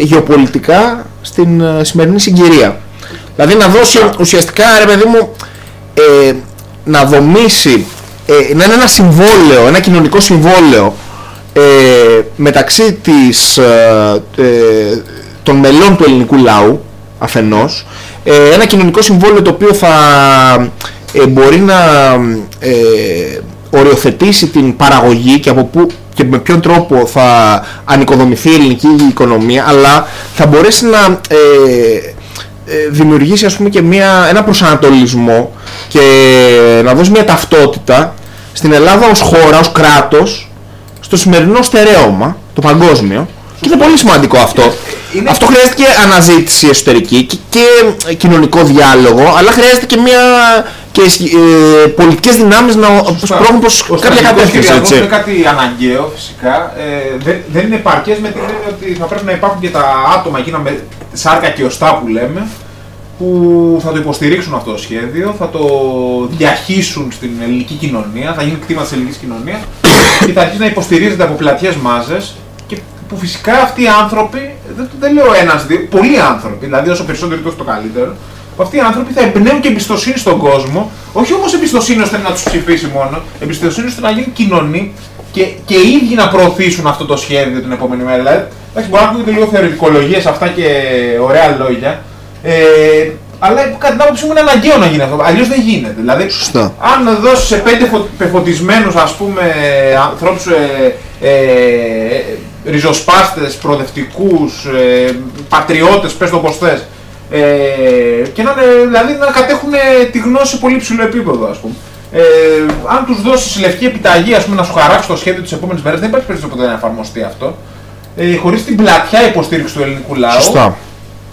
γεωπολιτικά στην ε, σημερινή συγκυρία. Δηλαδή να δώσει ουσιαστικά ρε παιδί μου ε, να δομήσει ε, να είναι ένα συμβόλαιο, ένα κοινωνικό συμβόλαιο ε, μεταξύ της, ε, ε, των μελών του ελληνικού λαού αφενός ε, ένα κοινωνικό συμβόλαιο το οποίο θα ε, μπορεί να ε, οριοθετήσει την παραγωγή και από πού και με ποιον τρόπο θα ανοικοδομηθεί η ελληνική οικονομία αλλά θα μπορέσει να ε, ε, δημιουργήσει ας πούμε και μια, ένα προσανατολισμό και να δώσει μια ταυτότητα στην Ελλάδα ως χώρα, ως κράτος στο σημερινό στερέωμα, το παγκόσμιο και είναι πολύ σημαντικό αυτό. Είναι- Αυτό χρειάζεται και αναζήτηση εσωτερική και, και ε, κοινωνικό διάλογο αλλά χρειάζεται και μια και ε, πολιτικές δυνάμεις να σπρώχνουν προς Ο κάποια στρατηγικός κατεύθυνση. σχεδιασμός Έτσι. είναι κάτι αναγκαίο φυσικά. Ε, δεν, δεν είναι επαρκές με την έννοια ότι θα πρέπει να υπάρχουν και τα άτομα εκείνα με σάρκα και οστά που λέμε που θα το υποστηρίξουν αυτό το σχέδιο, θα το διαχύσουν στην ελληνική κοινωνία, θα γίνει κτήμα της ελληνικής κοινωνίας και θα αρχίσει να υποστηρίζεται από πλατιές μάζες και που φυσικά αυτοί οι άνθρωποι, δεν, δεν λέω ένας, δύο, πολλοί άνθρωποι, δηλαδή όσο περισσότερο τόσο το καλύτερο, που αυτοί οι άνθρωποι θα εμπνέουν και εμπιστοσύνη στον κόσμο, όχι όμως εμπιστοσύνη ώστε να τους ψηφίσει μόνο, εμπιστοσύνη ώστε να γίνουν κοινωνοί και, και οι ίδιοι να προωθήσουν αυτό το σχέδιο την επόμενη μέρα. Δηλαδή, εντάξει, μπορεί να ακούγεται λίγο θεωρητικολογίες αυτά και ωραία λόγια, ε, αλλά κατά την άποψή μου είναι αναγκαίο να γίνει αυτό. Αλλιώς δεν γίνεται. Δηλαδή, Σωστά. αν δώσεις σε πέντε φω- πεφωτισμένους ας πούμε ανθρώπους ε, ε, ριζοσπάστες, προοδευτικούς, ε, πατριώτες, πες το πως θες, ε, και να, είναι, δηλαδή, να κατέχουν ε, τη γνώση σε πολύ ψηλό επίπεδο ας πούμε. Ε, αν τους δώσεις λευκή επιταγή ας πούμε, να σου χαράξει το σχέδιο τις επόμενες μέρες, δεν υπάρχει περίπτωση ποτέ να εφαρμοστεί αυτό. Ε, χωρίς την πλατιά υποστήριξη του ελληνικού λαού, Σωστά.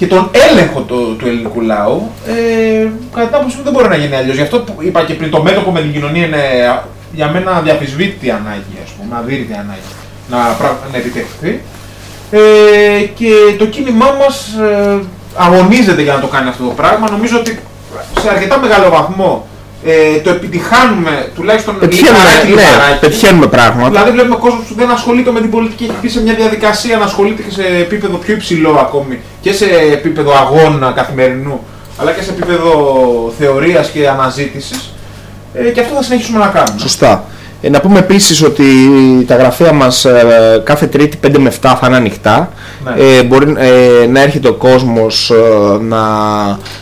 Και τον έλεγχο του, του ελληνικού λαού, ε, κατά την άποψή μου δεν μπορεί να γίνει αλλιώς. Γι' αυτό που είπα και πριν, το μέτωπο με την κοινωνία είναι α, για μένα αδιαφυσβήτητη ανάγκη, ας πούμε, αδύρυτη ανάγκη να, πρα- να επιτευχθεί. Ε, και το κίνημά μας ε, αγωνίζεται για να το κάνει αυτό το πράγμα. Νομίζω ότι σε αρκετά μεγάλο βαθμό ε, το επιτυχάνουμε τουλάχιστον Πετυχαίνουμε, λιπαράκι, ναι, λιπαράκι. πετυχαίνουμε πράγματα. Δηλαδή βλέπουμε κόσμος που δεν ασχολείται με την πολιτική, έχει μπει σε μια διαδικασία να ασχολείται και σε επίπεδο πιο υψηλό ακόμη και σε επίπεδο αγώνα καθημερινού, αλλά και σε επίπεδο θεωρίας και αναζήτησης. Ε, και αυτό θα συνεχίσουμε να κάνουμε. Σωστά. Ε, να πούμε επίσης ότι τα γραφεία μας ε, κάθε τρίτη 5 με 7 θα είναι ανοιχτά. Ναι. Ε, μπορεί ε, να έρχεται ο κόσμος ε, να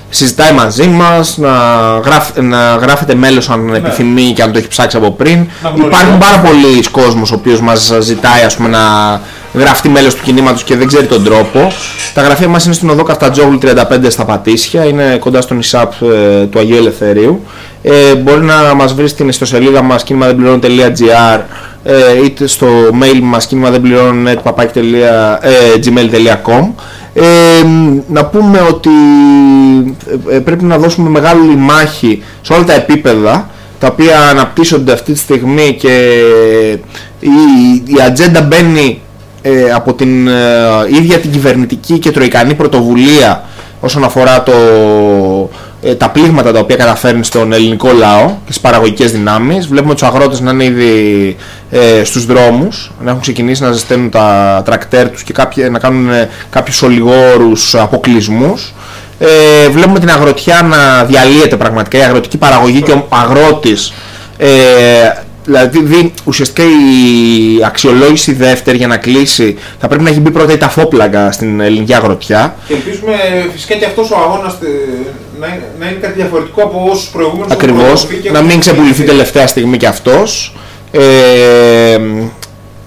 συζητάει μαζί μας, να, γράφ, να γράφεται μέλος αν επιθυμεί και αν το έχει ψάξει από πριν. Ναι. Να γνωριστούμε. Υπάρχουν πάρα πολλοί κόσμος ο οποίος μας ζητάει ας πούμε, να γραφτεί μέλος του κινήματος και δεν ξέρει τον τρόπο. Τα γραφεία μας είναι στην οδό Καφτατζόγλου 35 στα Πατήσια, είναι κοντά στον ΙΣΑΠ ε, του Αγίου Ελευθερίου. Ε, μπορεί να μας βρει στην ιστοσελίδα μας κίνημα δεν πληρώνει.gr ε, είτε στο mail μας κίνημα δεν πληρώνει gmail.com ε, να πούμε ότι ε, ε, πρέπει να δώσουμε μεγάλη μάχη σε όλα τα επίπεδα τα οποία αναπτύσσονται αυτή τη στιγμή και η, η ατζέντα μπαίνει ε, από την ε, ίδια την κυβερνητική και τροικανή πρωτοβουλία όσον αφορά το, ε, τα πλήγματα τα οποία καταφέρνει στον ελληνικό λαό και στις παραγωγικές δυνάμεις. Βλέπουμε τους αγρότες να είναι ήδη ε, στους δρόμους, να έχουν ξεκινήσει να ζεσταίνουν τα τρακτέρ τους και κάποιοι, να κάνουν ε, κάποιους ολιγόρους αποκλεισμούς. Ε, βλέπουμε την αγροτιά να διαλύεται πραγματικά, η αγροτική παραγωγή και ο αγρότης ε, δηλαδή δει, ουσιαστικά η αξιολόγηση δεύτερη για να κλείσει θα πρέπει να έχει μπει πρώτα η ταφόπλαγκα στην ελληνική αγροτιά. Και ελπίζουμε φυσικά και αυτός ο αγώνας ε, να, είναι- να είναι κάτι διαφορετικό από όσους προηγούμενους έχουν Ακριβώς, προδοθεί και να έχουν μην ξεπουληθεί προηγηθεί. τελευταία στιγμή και αυτός. Ε,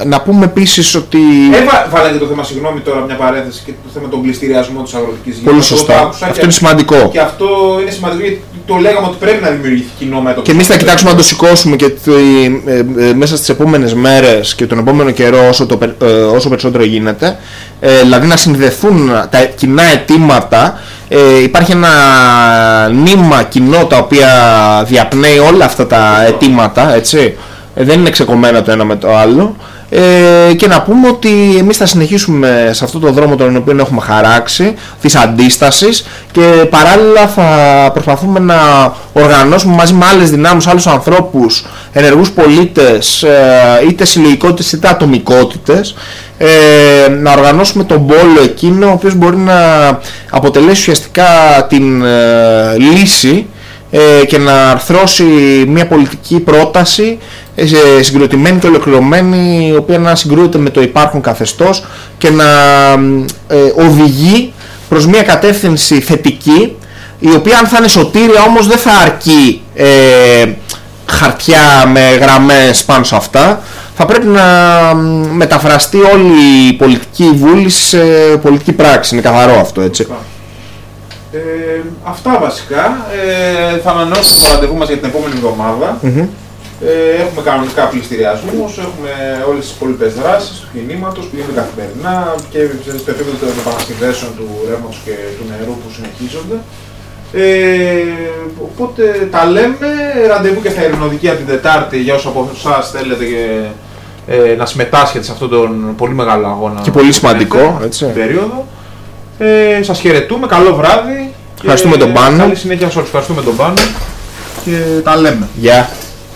να πούμε επίσης ότι... Έβα, βάλατε το θέμα, συγγνώμη τώρα μια παρένθεση, και το θέμα των πληστηριασμών της αγροτικής γης. Πολύ Αυτό το σωστά. άκουσα Αυτό και- είναι σημαντικό. Και αυτό είναι σημαντικό γιατί το λέγαμε ότι πρέπει να δημιουργηθεί κοινό μέτωπο. Και εμείς θα κοιτάξουμε να το σηκώσουμε και τη- ε, ε, μέσα στις επόμενες μέρες και τον επόμενο καιρό όσο, το, πε- ε, όσο περισσότερο γίνεται. Ε, δηλαδή να συνδεθούν τα κοινά αιτήματα. Ε, υπάρχει ένα νήμα κοινό τα οποία διαπνέει όλα αυτά τα αιτήματα, έτσι. Ε, δεν είναι ξεκομμένα το ένα με το άλλο. Ε, και να πούμε ότι εμείς θα συνεχίσουμε σε αυτό το δρόμο τον οποίο έχουμε χαράξει της αντίστασης και παράλληλα θα προσπαθούμε να οργανώσουμε μαζί με άλλες δυνάμεις, άλλους ανθρώπους, ενεργούς πολίτες, ε, είτε συλλογικότητες είτε ατομικότητες ε, να οργανώσουμε τον πόλο εκείνο ο οποίος μπορεί να αποτελέσει ουσιαστικά την ε, λύση ε, και να αρθρώσει μια πολιτική πρόταση ε, σε- συγκροτημένη και ολοκληρωμένη η οποία να συγκρούεται με το υπάρχον καθεστώς και να μ, ε, οδηγεί προς μια κατεύθυνση θετική η οποία αν θα είναι σωτήρια όμως δεν θα αρκεί ε, χαρτιά με γραμμές πάνω σε αυτά θα πρέπει να μ, μεταφραστεί όλη η πολιτική βούληση σε πολιτική πράξη είναι καθαρό αυτό έτσι Ε, αυτά βασικά. Ε, θα ανανεώσουμε το ραντεβού μας για την επόμενη εβδομάδα. Μμμ. Ε, έχουμε κανονικά πληστηριασμούς, έχουμε όλες τις υπόλοιπες δράσεις του κινήματος που γίνονται καθημερινά και στο επίπεδο των επανασυνδέσεων του ρεύματος και του νερού που συνεχίζονται. Ε, οπότε τα λέμε, ραντεβού και στα Ειρηνοδικεία την Τετάρτη για όσους από εσάς θέλετε και, ε, να συμμετάσχετε σε αυτόν τον πολύ μεγάλο αγώνα. Και πολύ που σημαντικό, γίνεται έτσι. Στην περίοδο. Ε, σας χαιρετούμε, καλό βράδυ. Ευχαριστούμε και τον Πάνο. Καλή συνέχεια σε όλους. Ευχαριστούμε τον Πάνο και τα λέμε. Γεια